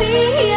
see.